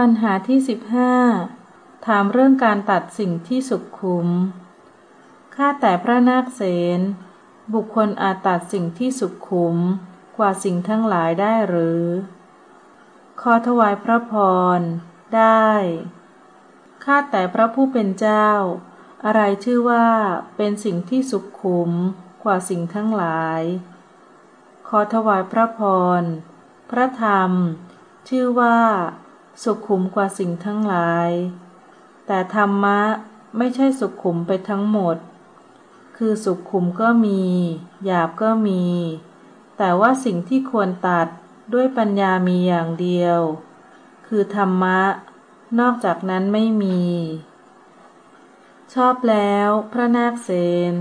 ปัญหาที่สิบห้าถามเรื่องการตัดสิ่งที่สุขขุม ข้าแต่พระนาคเสนบุคคลอาจตัดสิ่งที่สุขขุมกว่าสิ่งทั้งหลายได้หรือ ขอถวายพระพร ได้ ข้าแต่พระผู้เป็นเจ้า อะไรชื่อว่าเป็นสิ่งที่สุขขุมกว่าสิ่งทั้งหลาย ขอถวายพระพร พระธรรม ชื่อว่า สุขุมกว่าสิ่งทั้งหลาย แต่ธรรมะไม่ใช่สุขุมไปทั้งหมด คือสุขขุมก็มี หยาบก็มี แต่ว่าสิ่งที่ควรตัดด้วยปัญญามีอย่างเดียว คือธรรมะ นอกจากนั้นไม่มี ชอบแล้ว พระนาคเสน